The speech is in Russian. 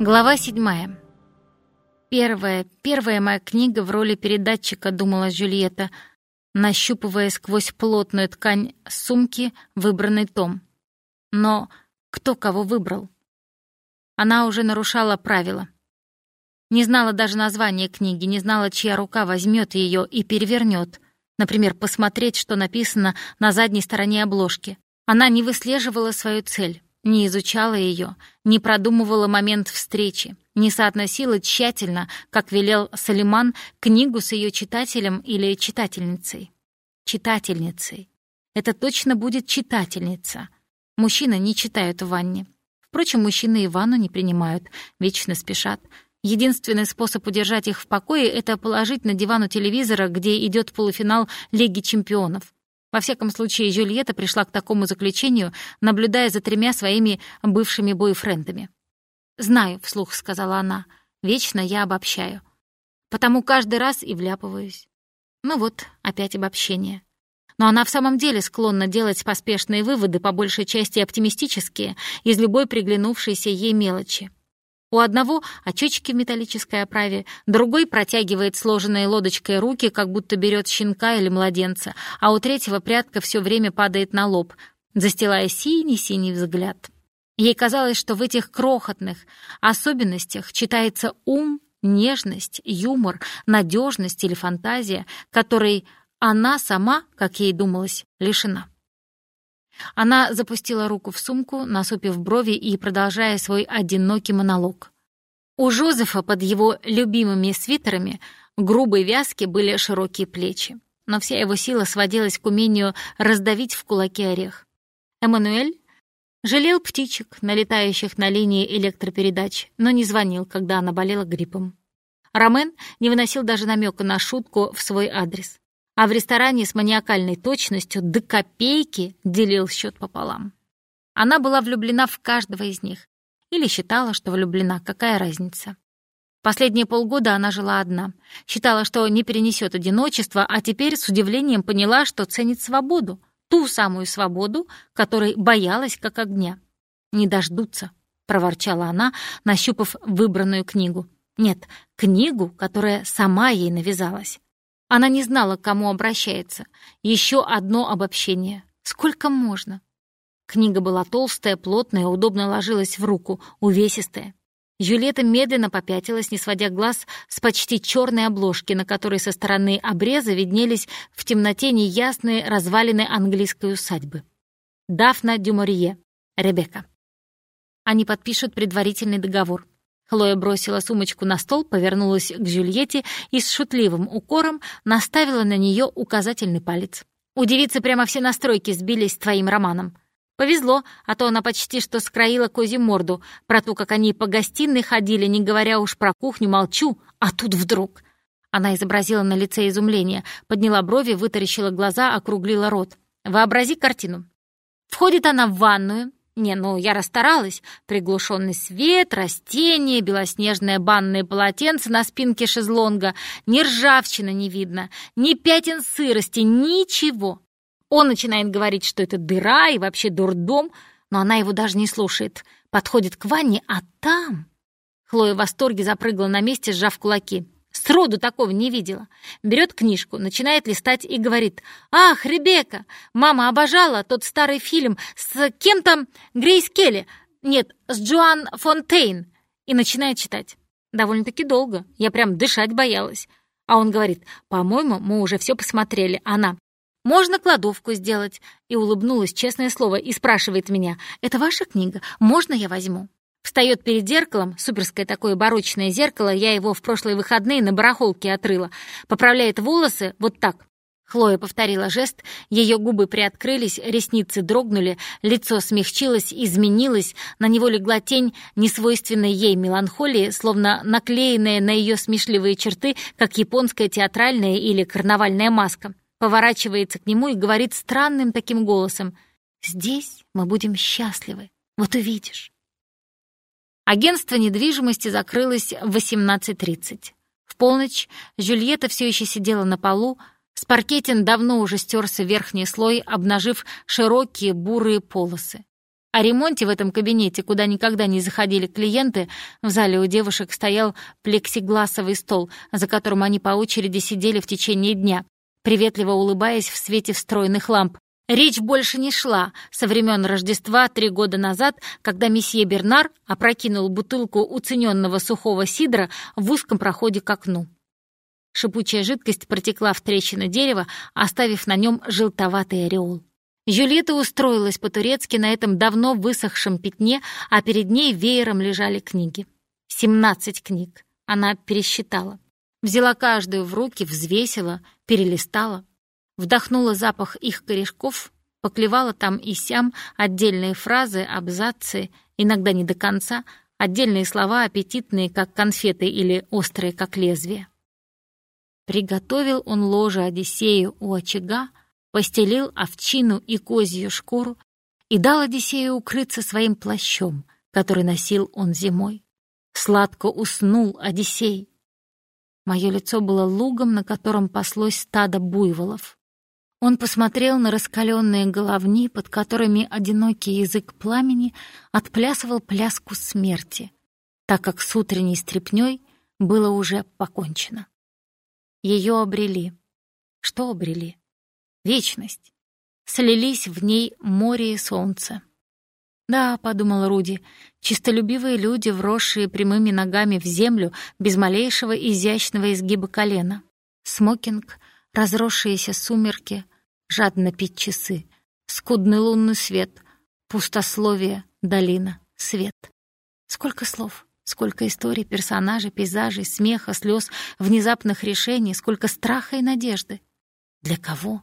Глава седьмая. Первая, первая моя книга в роли передатчика, думала Джульетта, нащупывая сквозь плотную ткань сумки выбранный том. Но кто кого выбрал? Она уже нарушала правила. Не знала даже названия книги, не знала, чья рука возьмет ее и перевернет. Например, посмотреть, что написано на задней стороне обложки. Она не выслеживала свою цель не изучала ее, не продумывала момент встречи, не соотносила тщательно, как велел Салиман, книгу с ее читателем или читательницей. Читательницей. Это точно будет читательница. Мужчины не читают в ванне. Впрочем, мужчины и ванну не принимают, вечно спешат. Единственный способ удержать их в покое — это положить на диван у телевизора, где идет полуфинал Лиги чемпионов. Во всяком случае, Жюльетта пришла к такому заключению, наблюдая за тремя своими бывшими бойфрендами. «Знаю», — вслух сказала она, — «вечно я обобщаю. Потому каждый раз и вляпываюсь». Ну вот, опять обобщение. Но она в самом деле склонна делать поспешные выводы, по большей части оптимистические, из любой приглянувшейся ей мелочи. У одного очечки в металлической оправе, другой протягивает сложенные лодочкой руки, как будто берет щенка или младенца, а у третьего прядка все время падает на лоб, застилая синий-синий взгляд. Ей казалось, что в этих крохотных особенностях читается ум, нежность, юмор, надежность или фантазия, которой она сама, как ей думалось, лишена. Она запустила руку в сумку, насупив брови и продолжая свой одинокий монолог. У Жозефа под его любимыми свитерами грубой вязки были широкие плечи, но вся его сила сводилась к умению раздавить в кулаки орех. Эммануэль жалел птичек, налетающих на линии электропередач, но не звонил, когда она болела гриппом. Ромен не выносил даже намека на шутку в свой адрес а в ресторане с маниакальной точностью до копейки делил счет пополам. Она была влюблена в каждого из них. Или считала, что влюблена, какая разница. Последние полгода она жила одна. Считала, что не перенесет одиночество, а теперь с удивлением поняла, что ценит свободу. Ту самую свободу, которой боялась как огня. «Не дождутся», — проворчала она, нащупав выбранную книгу. Нет, книгу, которая сама ей навязалась. Она не знала, к кому обращается. Еще одно обобщение. Сколько можно? Книга была толстая, плотная, удобно ложилась в руку, увесистая. Юлета медленно попятилась, не сводя глаз с почти черной обложки, на которой со стороны обреза виднелись в темноте неясные развалины английской усадьбы. Дафна Дюморье. Ребекка. Они подпишут предварительный договор. Хлоя бросила сумочку на стол, повернулась к Жюльетте и с шутливым укором наставила на нее указательный палец. «У девицы прямо все настройки сбились с твоим романом. Повезло, а то она почти что скроила козью морду. Про то, как они по гостиной ходили, не говоря уж про кухню, молчу, а тут вдруг...» Она изобразила на лице изумление, подняла брови, вытаращила глаза, округлила рот. «Вообрази картину. Входит она в ванную, не, ну я расстаралась. Приглушенный свет, растения, белоснежное банное полотенце на спинке шезлонга. Ни ржавчины не видно, ни пятен сырости, ничего. Он начинает говорить, что это дыра и вообще дурдом, но она его даже не слушает. Подходит к ванне, а там... Хлоя в восторге запрыгала на месте, сжав кулаки. Сроду такого не видела. Берет книжку, начинает листать и говорит. «Ах, Ребекка! Мама обожала тот старый фильм с кем там? Грейс Келли. Нет, с Джоан Фонтейн». И начинает читать. Довольно-таки долго. Я прям дышать боялась. А он говорит, «По-моему, мы уже все посмотрели». Она, «Можно кладовку сделать?» И улыбнулась, честное слово, и спрашивает меня, «Это ваша книга? Можно я возьму?» Встает перед зеркалом, суперское такое барочное зеркало, я его в прошлые выходные на барахолке отрыла. Поправляет волосы вот так. Хлоя повторила жест, ее губы приоткрылись, ресницы дрогнули, лицо смягчилось, изменилось, на него легла тень несвойственной ей меланхолии, словно наклеенная на ее смешливые черты, как японская театральная или карнавальная маска. Поворачивается к нему и говорит странным таким голосом «Здесь мы будем счастливы, вот увидишь». Агентство недвижимости закрылось в 18.30. В полночь Жюльетта все еще сидела на полу, с паркетин давно уже стерся верхний слой, обнажив широкие бурые полосы. О ремонте в этом кабинете, куда никогда не заходили клиенты, в зале у девушек стоял плексигласовый стол, за которым они по очереди сидели в течение дня, приветливо улыбаясь в свете встроенных ламп. Речь больше не шла со времен Рождества три года назад, когда месье Бернар опрокинул бутылку уцененного сухого сидра в узком проходе к окну. Шипучая жидкость протекла в трещину дерева, оставив на нем желтоватый ореол. Жюльетта устроилась по-турецки на этом давно высохшем пятне, а перед ней веером лежали книги. Семнадцать книг. Она пересчитала. Взяла каждую в руки, взвесила, перелистала. Вдохнула запах их корешков, поклевала там и сям отдельные фразы, абзацы, иногда не до конца, отдельные слова, аппетитные, как конфеты, или острые, как лезвие. Приготовил он ложе Одиссею у очага, постелил овчину и козью шкуру и дал Одиссею укрыться своим плащом, который носил он зимой. Сладко уснул Одиссей. Мое лицо было лугом, на котором паслось стадо буйволов. Он посмотрел на раскаленные головни, под которыми одинокий язык пламени отплясывал пляску смерти, так как с утренней стряпнёй было уже покончено. Ее обрели. Что обрели? вечность. Слились в ней море и солнце. «Да», — подумала Руди, — «чистолюбивые люди, вросшие прямыми ногами в землю без малейшего изящного изгиба колена. Смокинг, разросшиеся сумерки, жадно пить часы, скудный лунный свет, пустословие, долина, свет. Сколько слов, сколько историй, персонажей, пейзажей, смеха, слез, внезапных решений, сколько страха и надежды. Для кого?